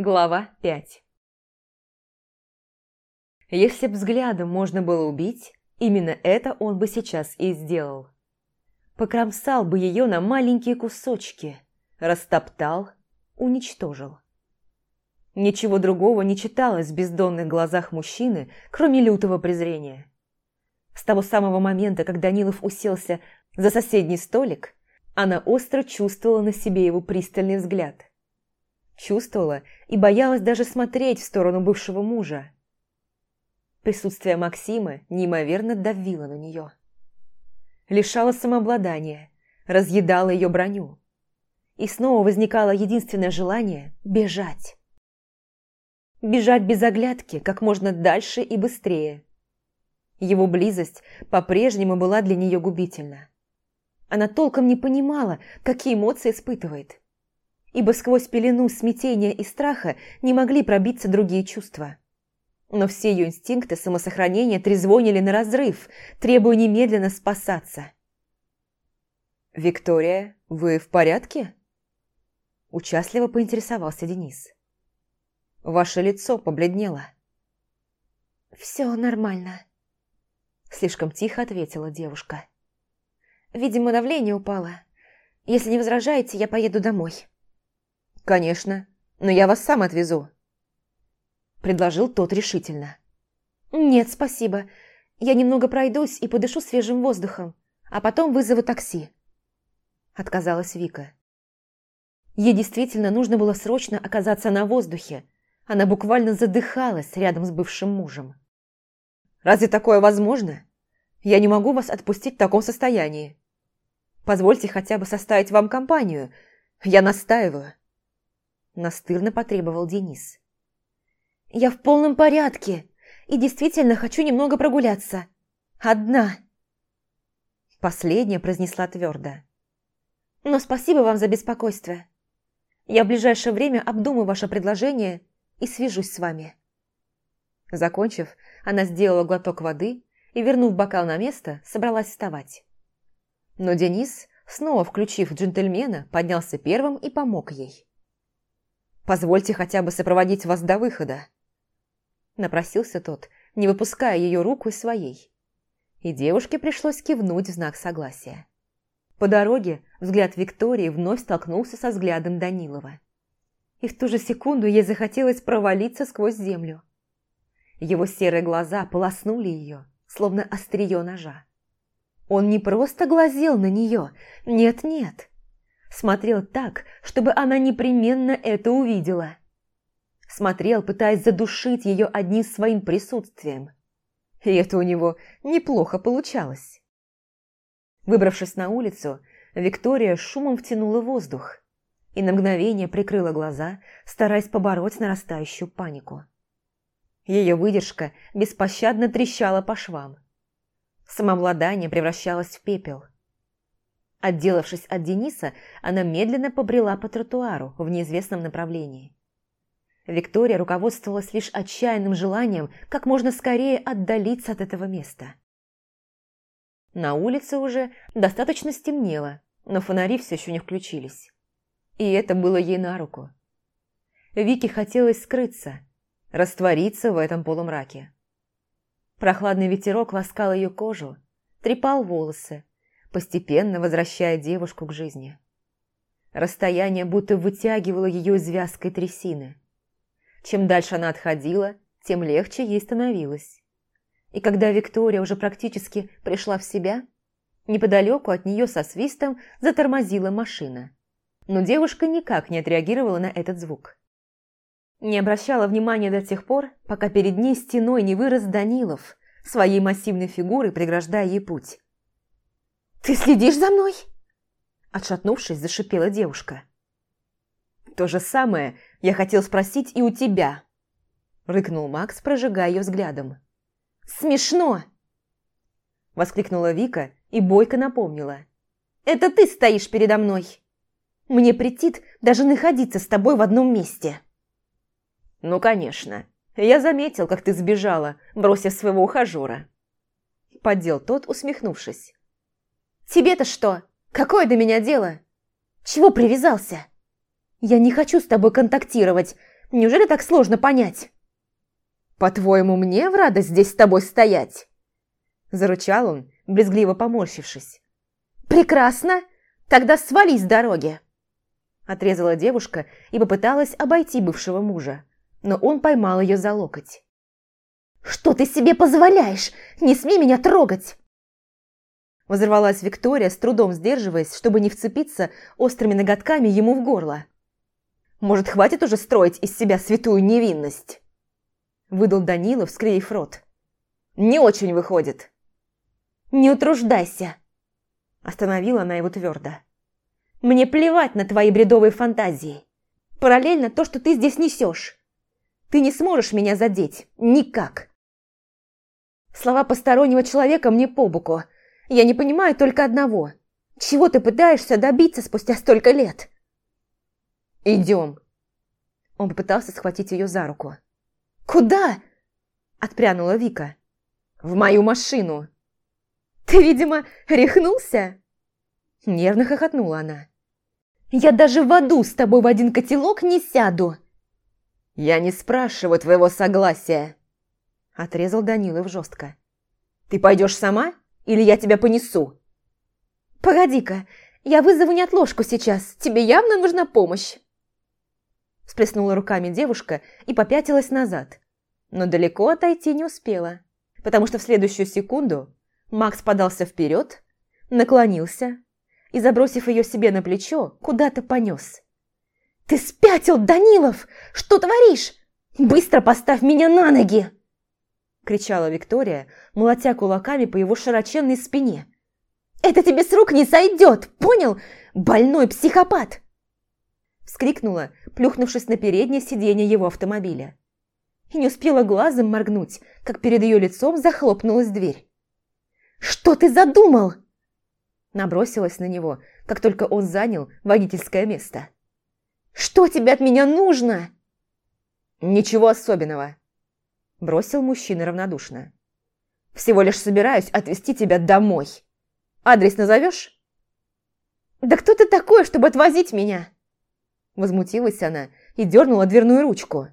Глава 5 Если б взглядом можно было убить, именно это он бы сейчас и сделал. Покромсал бы ее на маленькие кусочки, растоптал, уничтожил. Ничего другого не читалось в бездонных глазах мужчины, кроме лютого презрения. С того самого момента, как Данилов уселся за соседний столик, она остро чувствовала на себе его пристальный взгляд. Чувствовала и боялась даже смотреть в сторону бывшего мужа. Присутствие Максима неимоверно давило на нее. Лишало самообладания, разъедало ее броню. И снова возникало единственное желание – бежать. Бежать без оглядки как можно дальше и быстрее. Его близость по-прежнему была для нее губительна. Она толком не понимала, какие эмоции испытывает. Ибо сквозь пелену смятения и страха не могли пробиться другие чувства. Но все ее инстинкты самосохранения трезвонили на разрыв, требуя немедленно спасаться. «Виктория, вы в порядке?» Участливо поинтересовался Денис. Ваше лицо побледнело. «Все нормально», – слишком тихо ответила девушка. «Видимо, давление упало. Если не возражаете, я поеду домой». «Конечно, но я вас сам отвезу», – предложил тот решительно. «Нет, спасибо. Я немного пройдусь и подышу свежим воздухом, а потом вызову такси», – отказалась Вика. Ей действительно нужно было срочно оказаться на воздухе, она буквально задыхалась рядом с бывшим мужем. «Разве такое возможно? Я не могу вас отпустить в таком состоянии. Позвольте хотя бы составить вам компанию. Я настаиваю». Настырно потребовал Денис. «Я в полном порядке и действительно хочу немного прогуляться. Одна». Последняя произнесла твердо. «Но спасибо вам за беспокойство. Я в ближайшее время обдумаю ваше предложение и свяжусь с вами». Закончив, она сделала глоток воды и, вернув бокал на место, собралась вставать. Но Денис, снова включив джентльмена, поднялся первым и помог ей. «Позвольте хотя бы сопроводить вас до выхода», – напросился тот, не выпуская ее руку из своей. И девушке пришлось кивнуть в знак согласия. По дороге взгляд Виктории вновь столкнулся со взглядом Данилова и в ту же секунду ей захотелось провалиться сквозь землю. Его серые глаза полоснули ее, словно острие ножа. Он не просто глазел на нее, нет-нет. Смотрел так, чтобы она непременно это увидела. Смотрел, пытаясь задушить ее одним своим присутствием. И это у него неплохо получалось. Выбравшись на улицу, Виктория шумом втянула воздух и на мгновение прикрыла глаза, стараясь побороть нарастающую панику. Ее выдержка беспощадно трещала по швам. Самообладание превращалось в пепел. Отделавшись от Дениса, она медленно побрела по тротуару в неизвестном направлении. Виктория руководствовалась лишь отчаянным желанием как можно скорее отдалиться от этого места. На улице уже достаточно стемнело, но фонари все еще не включились. И это было ей на руку. Вике хотелось скрыться, раствориться в этом полумраке. Прохладный ветерок ласкал ее кожу, трепал волосы, постепенно возвращая девушку к жизни. Расстояние будто вытягивало ее из вязкой трясины. Чем дальше она отходила, тем легче ей становилось. И когда Виктория уже практически пришла в себя, неподалеку от нее со свистом затормозила машина но девушка никак не отреагировала на этот звук. Не обращала внимания до тех пор, пока перед ней стеной не вырос Данилов, своей массивной фигурой преграждая ей путь. «Ты следишь за мной?» Отшатнувшись, зашипела девушка. «То же самое я хотел спросить и у тебя», рыкнул Макс, прожигая ее взглядом. «Смешно!» Воскликнула Вика и бойко напомнила. «Это ты стоишь передо мной!» Мне претит даже находиться с тобой в одном месте». «Ну, конечно. Я заметил, как ты сбежала, бросив своего ухажера». Поддел тот, усмехнувшись. «Тебе-то что? Какое до меня дело? Чего привязался? Я не хочу с тобой контактировать. Неужели так сложно понять?» «По-твоему, мне в радость здесь с тобой стоять?» Зарычал он, брезгливо поморщившись. «Прекрасно! Тогда свали с дороги!» Отрезала девушка и попыталась обойти бывшего мужа, но он поймал ее за локоть. «Что ты себе позволяешь? Не смей меня трогать!» Взорвалась Виктория, с трудом сдерживаясь, чтобы не вцепиться острыми ноготками ему в горло. «Может, хватит уже строить из себя святую невинность?» Выдал Данилов, скривив рот. «Не очень выходит». «Не утруждайся!» Остановила она его твердо. «Мне плевать на твои бредовые фантазии. Параллельно то, что ты здесь несешь. Ты не сможешь меня задеть. Никак!» Слова постороннего человека мне по боку. Я не понимаю только одного. Чего ты пытаешься добиться спустя столько лет? «Идем!» Он попытался схватить ее за руку. «Куда?» – отпрянула Вика. «В мою машину!» «Ты, видимо, рехнулся?» Нервно хохотнула она. «Я даже в аду с тобой в один котелок не сяду!» «Я не спрашиваю твоего согласия!» Отрезал Данилов жестко. «Ты пойдешь сама или я тебя понесу?» «Погоди-ка, я вызову неотложку сейчас, тебе явно нужна помощь!» Сплеснула руками девушка и попятилась назад, но далеко отойти не успела, потому что в следующую секунду Макс подался вперед, наклонился и, забросив ее себе на плечо, куда-то понес. «Ты спятил, Данилов! Что творишь? Быстро поставь меня на ноги!» Кричала Виктория, молотя кулаками по его широченной спине. «Это тебе с рук не сойдет, понял? Больной психопат!» Вскрикнула, плюхнувшись на переднее сиденье его автомобиля. И не успела глазом моргнуть, как перед ее лицом захлопнулась дверь. «Что ты задумал?» Набросилась на него, как только он занял водительское место. «Что тебе от меня нужно?» «Ничего особенного», – бросил мужчина равнодушно. «Всего лишь собираюсь отвезти тебя домой. Адрес назовешь?» «Да кто ты такой, чтобы отвозить меня?» Возмутилась она и дернула дверную ручку.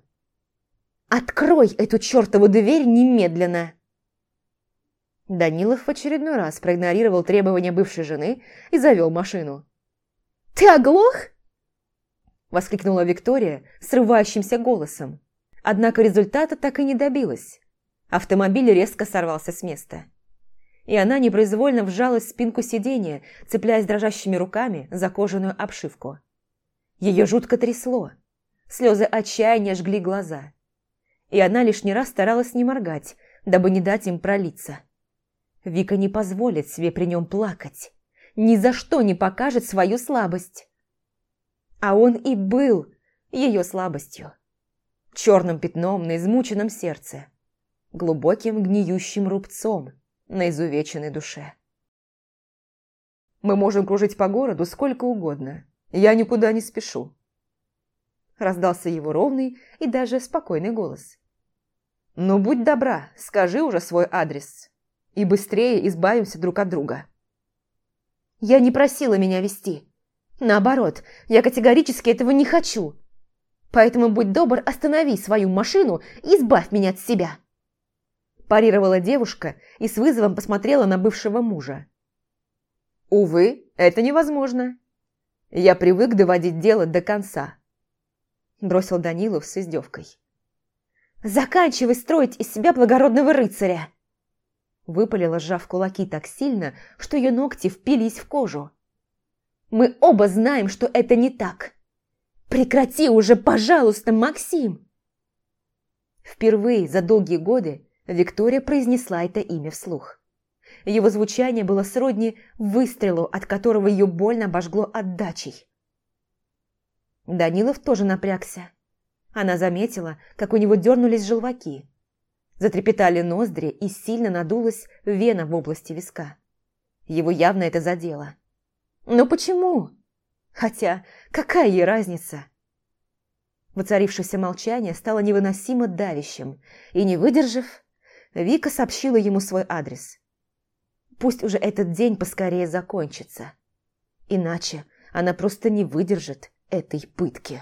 «Открой эту чертову дверь немедленно!» Данилов в очередной раз проигнорировал требования бывшей жены и завел машину. «Ты оглох?» Воскликнула Виктория срывающимся голосом. Однако результата так и не добилась. Автомобиль резко сорвался с места. И она непроизвольно вжалась в спинку сиденья, цепляясь дрожащими руками за кожаную обшивку. Ее жутко трясло. Слезы отчаяния жгли глаза. И она лишний раз старалась не моргать, дабы не дать им пролиться. Вика не позволит себе при нем плакать. Ни за что не покажет свою слабость. А он и был ее слабостью. Черным пятном на измученном сердце. Глубоким гниющим рубцом на изувеченной душе. «Мы можем кружить по городу сколько угодно. Я никуда не спешу». Раздался его ровный и даже спокойный голос. «Ну, будь добра, скажи уже свой адрес» и быстрее избавимся друг от друга. Я не просила меня вести. Наоборот, я категорически этого не хочу. Поэтому будь добр, останови свою машину и избавь меня от себя. Парировала девушка и с вызовом посмотрела на бывшего мужа. Увы, это невозможно. Я привык доводить дело до конца. Бросил Данилов с издевкой. Заканчивай строить из себя благородного рыцаря. Выпалила, сжав кулаки так сильно, что ее ногти впились в кожу. «Мы оба знаем, что это не так. Прекрати уже, пожалуйста, Максим!» Впервые за долгие годы Виктория произнесла это имя вслух. Его звучание было сродни выстрелу, от которого ее больно обожгло отдачей. Данилов тоже напрягся. Она заметила, как у него дернулись желваки. Затрепетали ноздри и сильно надулась вена в области виска. Его явно это задело. Но почему? Хотя, какая ей разница? Воцарившееся молчание стало невыносимо давящим, и, не выдержав, Вика сообщила ему свой адрес. Пусть уже этот день поскорее закончится. Иначе она просто не выдержит этой пытки.